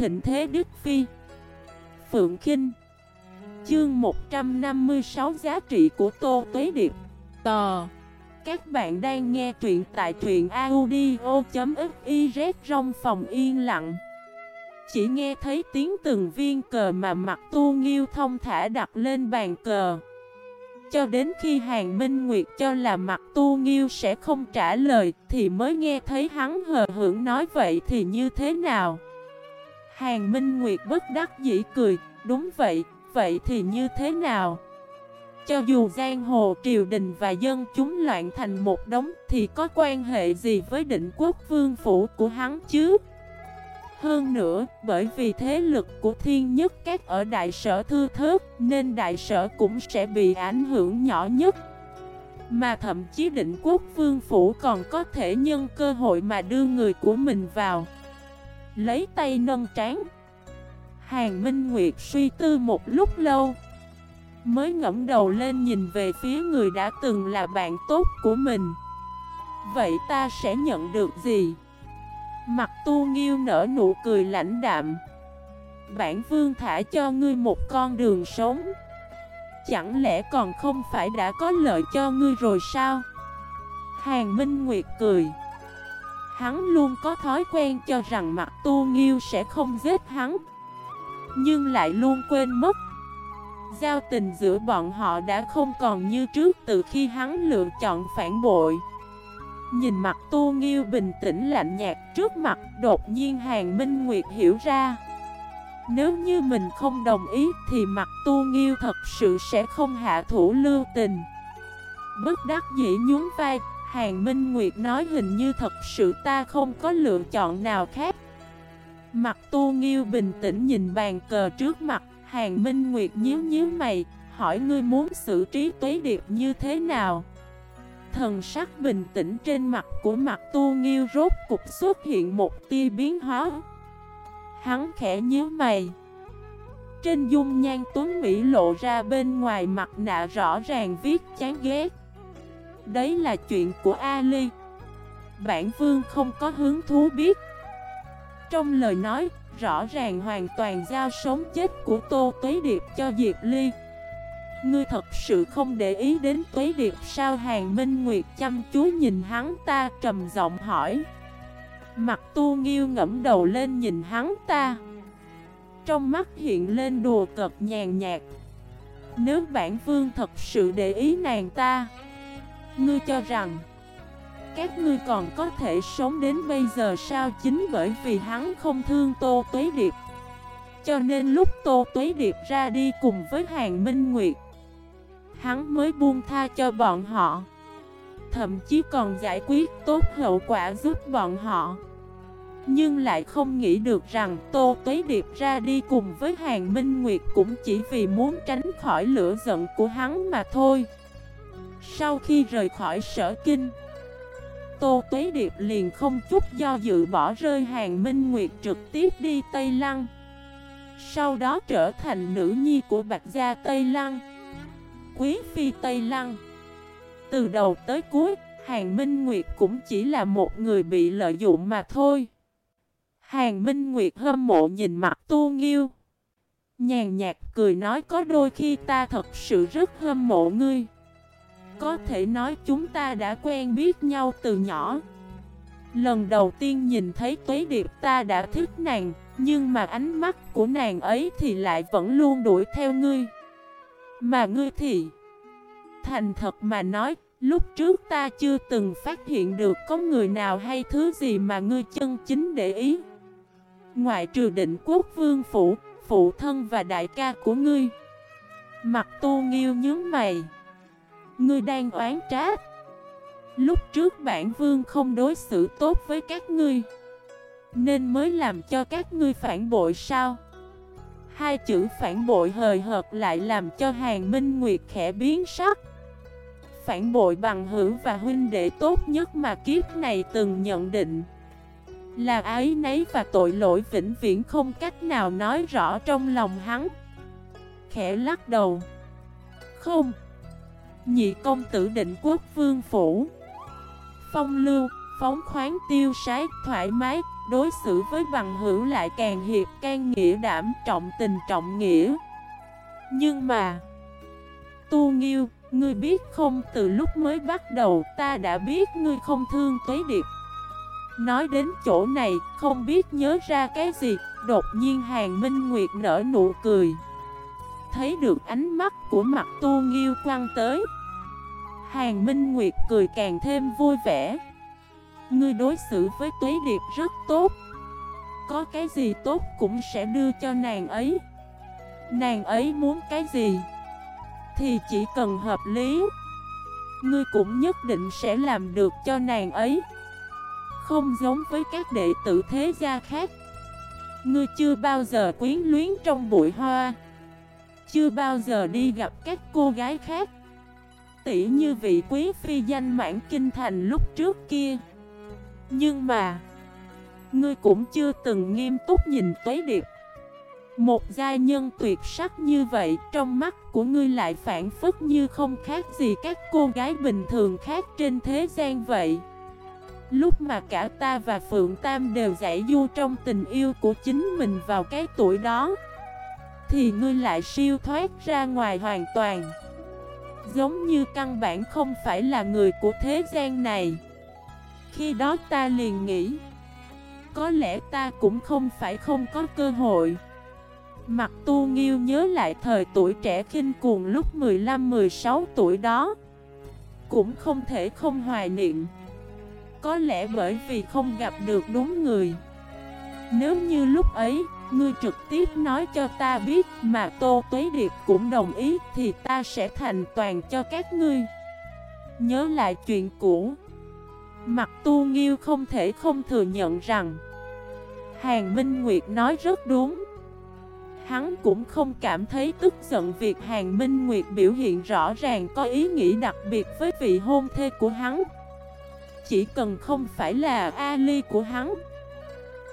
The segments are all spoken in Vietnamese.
thịnh thế Đức Phi. Phượng Kinh. Chương 156 Giá trị của Tô Tuế Điệp. Tò. Các bạn đang nghe truyện tại truyện audio.xyz trong phòng yên lặng. Chỉ nghe thấy tiếng từng viên cờ mà mặt tu nghiêu thông thả đặt lên bàn cờ. Cho đến khi Hàng Minh Nguyệt cho là mặt tu nghiêu sẽ không trả lời Thì mới nghe thấy hắn hờ hưởng nói vậy thì như thế nào? Hàng Minh Nguyệt bất đắc dĩ cười Đúng vậy, vậy thì như thế nào? Cho dù giang hồ triều đình và dân chúng loạn thành một đống Thì có quan hệ gì với định quốc vương phủ của hắn chứ? Hơn nữa, bởi vì thế lực của thiên nhất các ở đại sở thư thớt Nên đại sở cũng sẽ bị ảnh hưởng nhỏ nhất. Mà thậm chí định quốc vương phủ còn có thể nhân cơ hội mà đưa người của mình vào. Lấy tay nâng trán. Hàng Minh Nguyệt suy tư một lúc lâu, Mới ngẫm đầu lên nhìn về phía người đã từng là bạn tốt của mình. Vậy ta sẽ nhận được gì? Mặt tu nghiêu nở nụ cười lãnh đạm. Bản vương thả cho ngươi một con đường sống. Chẳng lẽ còn không phải đã có lợi cho ngươi rồi sao? Hàng Minh Nguyệt cười. Hắn luôn có thói quen cho rằng mặt tu nghiêu sẽ không giết hắn, Nhưng lại luôn quên mất. Giao tình giữa bọn họ đã không còn như trước từ khi hắn lựa chọn phản bội. Nhìn mặt tu nghiêu bình tĩnh lạnh nhạt trước mặt, Đột nhiên Hàng Minh Nguyệt hiểu ra. Nếu như mình không đồng ý Thì mặt tu nghiêu thật sự sẽ không hạ thủ lưu tình. Bất đắc dĩ nhún vai Hàng Minh Nguyệt nói hình như thật sự ta không có lựa chọn nào khác. Mặt tu nghiêu bình tĩnh nhìn bàn cờ trước mặt, Hàng Minh Nguyệt nhíu nhíu mày, Hỏi ngươi muốn xử trí tuế điệp như thế nào? Thần sắc bình tĩnh trên mặt của mặt tu nghiêu rốt cục xuất hiện một tia biến hóa. Hắn khẽ nhíu mày. Trên dung nhan tuấn Mỹ lộ ra bên ngoài mặt nạ rõ ràng viết chán ghét. Đấy là chuyện của Ali. Bản vương không có hứng thú biết. Trong lời nói, rõ ràng hoàn toàn giao sống chết của Tô Tuế Điệp cho Diệp Ly. Ngươi thật sự không để ý đến tuế điệp sao Hàng Minh Nguyệt chăm chú nhìn hắn ta trầm giọng hỏi. Mặt tu nghiêu ngẫm đầu lên nhìn hắn ta. Trong mắt hiện lên đùa cợt nhàn nhạt. Nếu bản vương thật sự để ý nàng ta Ngươi cho rằng, Các ngươi còn có thể sống đến bây giờ sao Chính bởi vì hắn không thương Tô Tuế Điệp? Cho nên lúc Tô Tuế Điệp ra đi cùng với Hàng Minh Nguyệt, hắn mới buông tha cho bọn họ. Thậm chí còn giải quyết tốt hậu quả giúp bọn họ. Nhưng lại không nghĩ được rằng Tô Tuế Điệp ra đi cùng với Hàng Minh Nguyệt cũng chỉ vì muốn tránh khỏi lửa giận của hắn mà thôi. Sau khi rời khỏi sở kinh Tô Tuế Điệp liền không chút do dự bỏ rơi Hàng Minh Nguyệt trực tiếp đi Tây Lăng. Sau đó trở thành nữ nhi của Bạch Gia Tây Lăng quý phi Tây Lăng. Từ đầu tới cuối, Hàng Minh Nguyệt cũng chỉ là một người bị lợi dụng mà thôi. Hàng Minh Nguyệt hâm mộ nhìn mặt tu nghiêu Nhàn nhạt cười nói có đôi khi ta thật sự rất hâm mộ ngươi. Có thể nói chúng ta đã quen biết nhau từ nhỏ. Lần đầu tiên nhìn thấy tuế điệp ta đã thích nàng Nhưng mà ánh mắt của nàng ấy thì lại vẫn luôn đuổi theo ngươi. Mà ngươi thì? Thành thật mà nói Lúc trước ta chưa từng phát hiện được có người nào hay thứ gì mà ngươi chân chính để ý. Ngoại trừ định quốc vương phủ, phụ thân và đại ca của ngươi. Mặt tu nghiêu nhướng mày. Ngươi đang oán trách Lúc trước bản vương không đối xử tốt với các ngươi, Nên mới làm cho các ngươi phản bội sao? Hai chữ phản bội hời hợt lại làm cho Hàng Minh Nguyệt khẽ biến sắc. Phản bội bằng hữu và huynh đệ tốt nhất mà kiếp này từng nhận định. Là ái nấy và tội lỗi vĩnh viễn không cách nào nói rõ trong lòng hắn. Khẽ lắc đầu. Không. Nhị công tử định quốc vương phủ. Phong lưu, phóng khoáng tiêu sái, thoải mái đối xử với bằng hữu lại càng hiệp can nghĩa đảm trọng tình trọng nghĩa. Nhưng mà Tu Nghiêu, ngươi biết không từ lúc mới bắt đầu ta đã biết ngươi không thương Tuế Điệp. Nói đến chỗ này không biết nhớ ra cái gì Đột nhiên Hàng Minh Nguyệt nở nụ cười. Thấy được ánh mắt của mặt Tu Nghiêu quăng tới. Hàng Minh Nguyệt cười càng thêm vui vẻ. Ngươi đối xử với Tuế Điệp rất tốt. Có cái gì tốt cũng sẽ đưa cho nàng ấy. Nàng ấy muốn cái gì Thì chỉ cần hợp lý. Ngươi cũng nhất định sẽ làm được cho nàng ấy. Không giống với các đệ tử thế gia khác. Ngươi chưa bao giờ quyến luyến trong bụi hoa. Chưa bao giờ đi gặp các cô gái khác. Tỷ như vị quý phi danh mãn kinh thành lúc trước kia. Nhưng mà, Ngươi cũng chưa từng nghiêm túc nhìn tuế điệp. Một gia nhân tuyệt sắc như vậy, Trong mắt của ngươi lại phản phức như không khác gì các cô gái bình thường khác trên thế gian vậy. Lúc mà cả ta và Phượng Tam đều giải du trong tình yêu của chính mình vào cái tuổi đó, Thì ngươi lại siêu thoát ra ngoài hoàn toàn. Giống như căn bản không phải là người của thế gian này. Khi đó ta liền nghĩ, Có lẽ ta cũng không phải không có cơ hội. Mặt tu nghiêu nhớ lại thời tuổi trẻ khinh cuồng lúc 15-16 tuổi đó, Cũng không thể không hoài niệm. Có lẽ bởi vì không gặp được đúng người. Nếu như lúc ấy Ngươi trực tiếp nói cho ta biết mà Tô Tuế Điệp cũng đồng ý thì ta sẽ thành toàn cho các ngươi. Nhớ lại chuyện cũ. Mặt tu nghiêu không thể không thừa nhận rằng Hàng Minh Nguyệt nói rất đúng. Hắn cũng không cảm thấy tức giận việc Hàng Minh Nguyệt biểu hiện rõ ràng có ý nghĩ đặc biệt với vị hôn thê của hắn. Chỉ cần không phải là Ali của hắn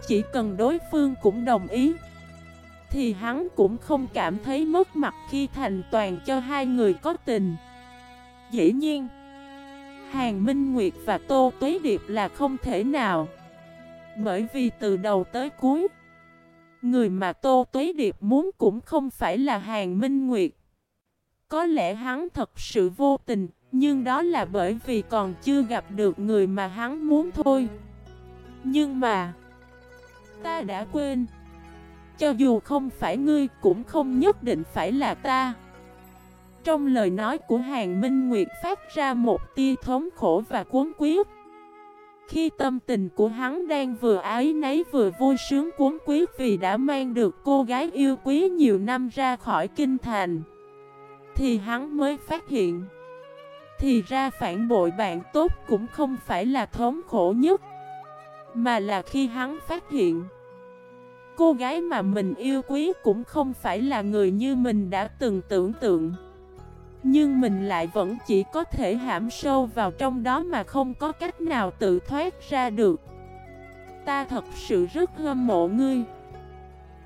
chỉ cần đối phương cũng đồng ý, Thì hắn cũng không cảm thấy mất mặt khi thành toàn cho hai người có tình. Dĩ nhiên, Hàng Minh Nguyệt và Tô Tuế Điệp là không thể nào. Bởi vì từ đầu tới cuối, Người mà Tô Tuế Điệp muốn cũng không phải là Hàng Minh Nguyệt. Có lẽ hắn thật sự vô tình, Nhưng đó là bởi vì còn chưa gặp được người mà hắn muốn thôi. Nhưng mà Ta đã quên. Cho dù không phải ngươi cũng không nhất định phải là ta. Trong lời nói của Hàng Minh Nguyệt phát ra một tia thống khổ và cuốn quyết Khi tâm tình của hắn đang vừa ái nấy vừa vui sướng cuốn quyết vì đã mang được cô gái yêu quý nhiều năm ra khỏi kinh thành, Thì hắn mới phát hiện, Thì ra phản bội bạn tốt cũng không phải là thống khổ nhất mà là khi hắn phát hiện, Cô gái mà mình yêu quý cũng không phải là người như mình đã từng tưởng tượng. Nhưng mình lại vẫn chỉ có thể hãm sâu vào trong đó mà không có cách nào tự thoát ra được. Ta thật sự rất hâm mộ ngươi.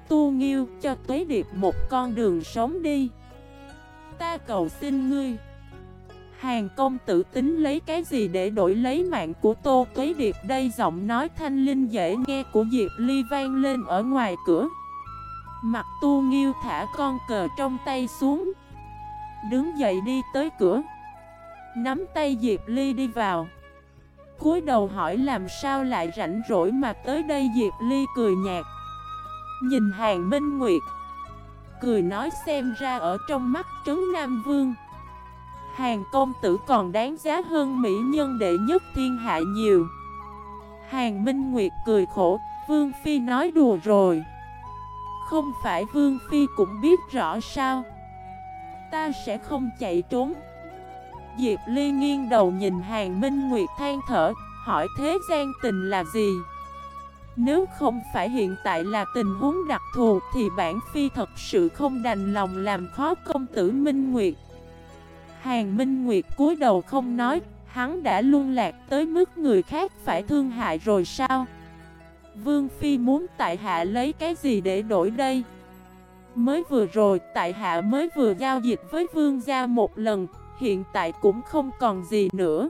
Tu nghiêu, cho tuế điệp một con đường sống đi. Ta cầu xin ngươi. Hàng công tử tính lấy cái gì để đổi lấy mạng của Tô Tuế Điệp? Đây giọng nói thanh linh dễ nghe của Diệp Ly vang lên ở ngoài cửa. Mặt tu nghiêu thả con cờ trong tay xuống, Đứng dậy đi tới cửa. Nắm tay Diệp Ly đi vào. Cúi đầu hỏi làm sao lại rảnh rỗi mà tới đây? Diệp Ly cười nhạt. Nhìn hàng Minh Nguyệt, Cười nói xem ra ở trong mắt Trấn Nam Vương Hàng công tử còn đáng giá hơn mỹ nhân đệ nhất thiên hạ nhiều. Hàng Minh Nguyệt cười khổ, Vương Phi nói đùa rồi. Không phải Vương Phi cũng biết rõ sao? Ta sẽ không chạy trốn. Diệp Ly nghiêng đầu nhìn Hàng Minh Nguyệt than thở, Hỏi thế gian tình là gì? Nếu không phải hiện tại là tình huống đặc thù Thì bản Phi thật sự không đành lòng làm khó công tử Minh Nguyệt. Hàng Minh Nguyệt cúi đầu không nói, hắn đã luân lạc tới mức người khác phải thương hại rồi sao? Vương Phi muốn tại hạ lấy cái gì để đổi đây? Mới vừa rồi, tại hạ mới vừa giao dịch với Vương gia một lần, hiện tại cũng không còn gì nữa.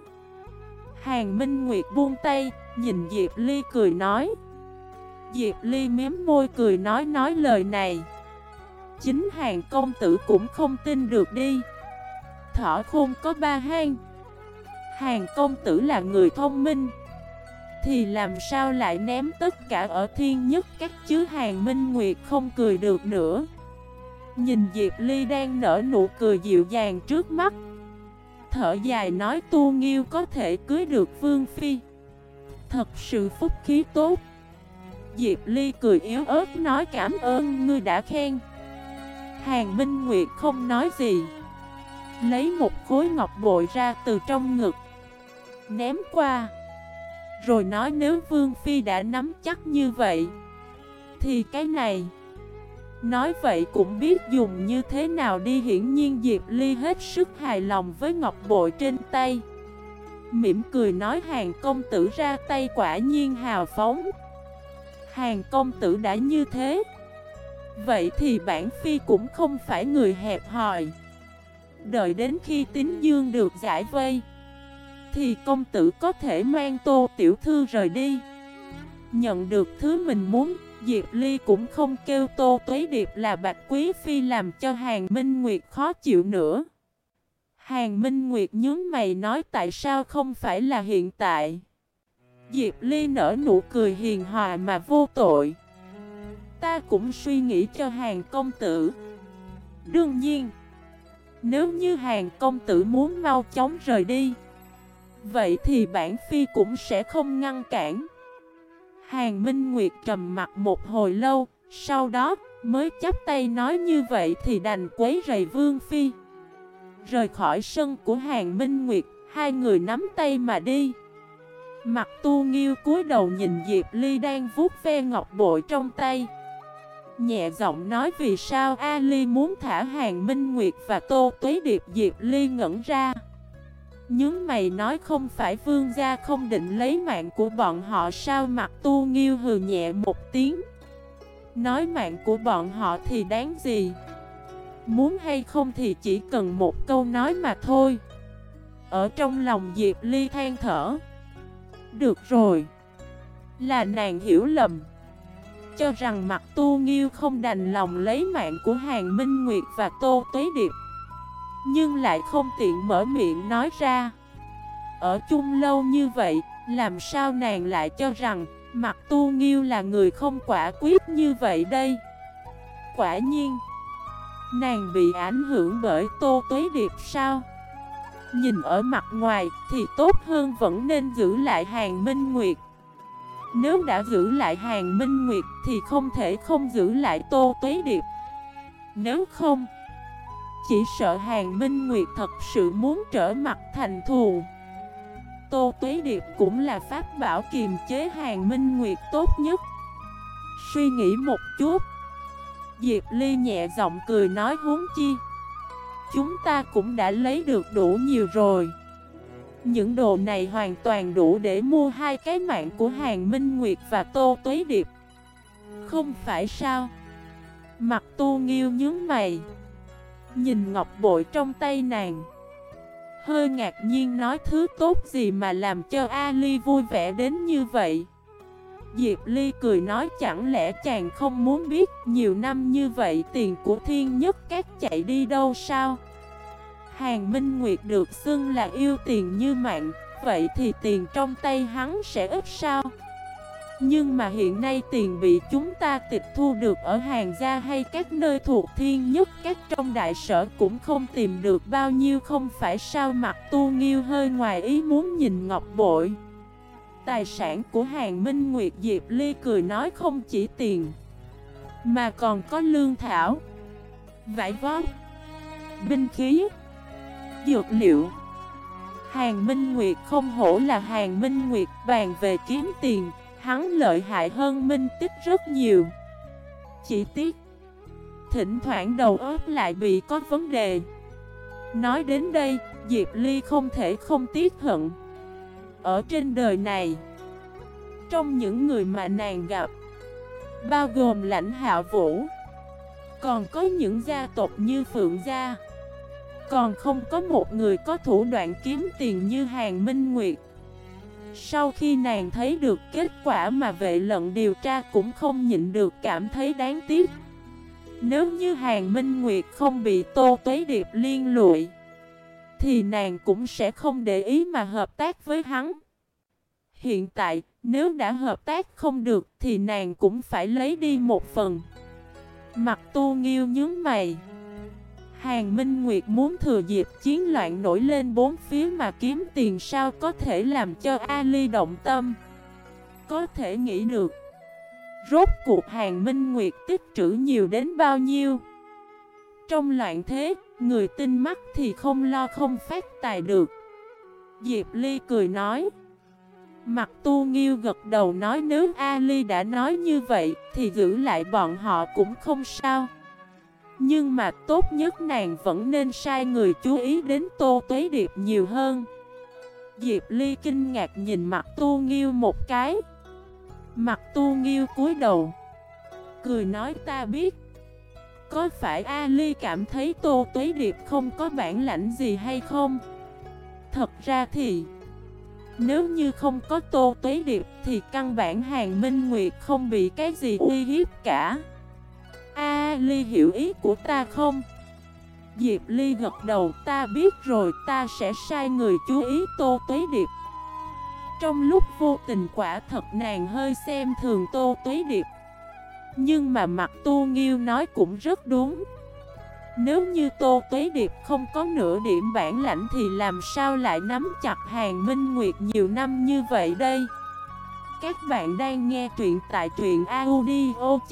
Hàng Minh Nguyệt buông tay, nhìn Diệp Ly cười nói. Diệp Ly miếm môi cười nói nói lời này Chính hàng công tử cũng không tin được đi Thỏ khôn có ba hang. Hàng công tử là người thông minh. Thì làm sao lại ném tất cả ở thiên nhất? Các chứ hàng minh nguyệt không cười được nữa. Nhìn Diệp Ly đang nở nụ cười dịu dàng trước mắt. Thở dài nói tu nghiêu có thể cưới được Vương Phi. Thật sự phúc khí tốt. Diệp Ly cười yếu ớt nói cảm ơn, ngươi đã khen. Hàng Minh Nguyệt không nói gì. Lấy một khối ngọc bội ra từ trong ngực. Ném qua. Rồi nói nếu Vương Phi đã nắm chắc như vậy, Thì cái này. Nói vậy cũng biết dùng như thế nào đi, hiển nhiên Diệp Ly hết sức hài lòng với ngọc bội trên tay. Mỉm cười nói hàng công tử ra tay quả nhiên hào phóng. Hàng công tử đã như thế, Vậy thì bản phi cũng không phải người hẹp hòi. Đợi đến khi tín dương được giải vây Thì công tử có thể mang tô tiểu thư rời đi Nhận được thứ mình muốn Diệp Ly cũng không kêu Tô Tuế Điệp là Bạch Quý Phi làm cho Hàng Minh Nguyệt khó chịu nữa. Hàng Minh Nguyệt nhớ mày nói tại sao không phải là hiện tại. Diệp Ly nở nụ cười hiền hòa mà vô tội. Ta cũng suy nghĩ cho Hàng công tử. Đương nhiên, nếu như Hàng công tử muốn mau chóng rời đi, vậy thì bản Phi cũng sẽ không ngăn cản. Hàng Minh Nguyệt trầm mặt một hồi lâu, sau đó mới chắp tay nói như vậy thì đành quấy rầy Vương Phi. Rời khỏi sân của Hàng Minh Nguyệt, hai người nắm tay mà đi. Mặt tu nghiêu cúi đầu nhìn Diệp Ly đang vuốt ve ngọc bội trong tay. Nhẹ giọng nói vì sao Ali muốn thả Hàng Minh Nguyệt và Tô Tuế Điệp Diệp Ly ngẩn ra. Nhướng mày nói không phải vương gia không định lấy mạng của bọn họ sao mặt tu nghiêu hừ nhẹ một tiếng. Nói mạng của bọn họ thì đáng gì? Muốn hay không thì chỉ cần một câu nói mà thôi. Ở trong lòng Diệp Ly than thở. Được rồi. Là nàng hiểu lầm. Cho rằng mặt tu nghiêu không đành lòng lấy mạng của Hàng Minh Nguyệt và Tô Tuế Điệp, nhưng lại không tiện mở miệng nói ra. Ở chung lâu như vậy, Làm sao nàng lại cho rằng Mặt tu nghiêu là người không quả quyết như vậy đây? Quả nhiên, Nàng bị ảnh hưởng bởi tô tuế điệp sao? Nhìn ở mặt ngoài thì tốt hơn vẫn nên giữ lại hàng minh nguyệt. Nếu đã giữ lại hàng minh nguyệt thì không thể không giữ lại tô tuế điệp. Nếu không, chỉ sợ Hàng Minh Nguyệt thật sự muốn trở mặt thành thù. Tô Tuế Điệp cũng là pháp bảo kiềm chế Hàng Minh Nguyệt tốt nhất. Suy nghĩ một chút, Diệp Ly nhẹ giọng cười nói huống chi, Chúng ta cũng đã lấy được đủ nhiều rồi. Những đồ này hoàn toàn đủ để mua hai cái mạng của Hàng Minh Nguyệt và Tô Tuế Điệp. Không phải sao? Mặt tu nghiêu nhướng mày. Nhìn ngọc bội trong tay nàng. Hơi ngạc nhiên nói thứ tốt gì mà làm cho Ali vui vẻ đến như vậy? Diệp Ly cười nói chẳng lẽ chàng không muốn biết nhiều năm như vậy tiền của thiên nhất các chạy đi đâu sao? Hàng Minh Nguyệt được xưng là yêu tiền như mạng, Vậy thì tiền trong tay hắn sẽ ít sao nhưng mà hiện nay tiền bị chúng ta tịch thu được ở hàng gia hay các nơi thuộc thiên nhất, các trong đại sở cũng không tìm được bao nhiêu không phải sao mặt tu nghiêu hơi ngoài ý muốn nhìn ngọc bội. Tài sản của hàng Minh Nguyệt Diệp Ly cười nói không chỉ tiền, Mà còn có lương thảo, Vải vót Binh khí Dược liệu. Hàng Minh Nguyệt không hổ là hàng Minh Nguyệt, bàn về kiếm tiền, Hắn lợi hại hơn Minh Tích rất nhiều. Chỉ tiếc, Thỉnh thoảng đầu óc lại bị có vấn đề. Nói đến đây, Diệp Ly không thể không tiếc hận. Ở trên đời này, Trong những người mà nàng gặp, Bao gồm lãnh hạ vũ, Còn có những gia tộc như Phượng Gia. Còn không có một người có thủ đoạn kiếm tiền như Hàng Minh Nguyệt. Sau khi nàng thấy được kết quả mà vệ lận điều tra cũng không nhịn được cảm thấy đáng tiếc. Nếu như Hàng Minh Nguyệt không bị Tô Tuế Điệp liên lụy Thì nàng cũng sẽ không để ý mà hợp tác với hắn. Hiện tại, nếu đã hợp tác không được thì nàng cũng phải lấy đi một phần. Mặt tu nghiêu nhướng mày. Hàng Minh Nguyệt muốn thừa dịp chiến loạn nổi lên bốn phía mà kiếm tiền sao có thể làm cho Ali động tâm? Có thể nghĩ được. Rốt cuộc Hàng Minh Nguyệt tích trữ nhiều đến bao nhiêu? Trong loạn thế, người tin mắt thì không lo không phát tài được. Diệp Ly cười nói. Mặt tu nghiêu gật đầu nói nếu Ali đã nói như vậy thì giữ lại bọn họ cũng không sao. Nhưng mà tốt nhất nàng vẫn nên sai người chú ý đến Tô Tuế Điệp nhiều hơn Diệp Ly kinh ngạc nhìn mặt tu nghiêu một cái Mặt tu nghiêu cúi đầu, Cười nói, ta biết Có phải a ly cảm thấy Tô Tuế Điệp không có bản lãnh gì hay không? Thật ra thì, nếu như không có Tô Tuế Điệp thì căn bản Hàng Minh Nguyệt không bị cái gì uy hiếp cả. A Ly hiểu ý của ta không? Diệp Ly gật đầu, ta biết rồi, ta sẽ sai người chú ý Tô Tuế Điệp. Trong lúc vô tình quả thật nàng hơi xem thường Tô Tuế Điệp. Nhưng mà mặt Tu Nghiêu nói cũng rất đúng. Nếu như Tô Tuế Điệp không có nửa điểm bản lãnh thì làm sao lại nắm chặt hàng Minh Nguyệt nhiều năm như vậy đây? Các bạn đang nghe truyện tại truyện audio.fif